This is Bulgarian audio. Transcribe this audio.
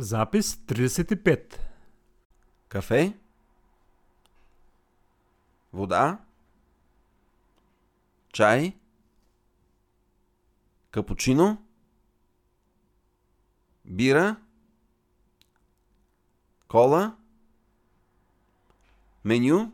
Запис 35. Кафе? Вода? Чай? Капучино? Бира? Кола? Меню?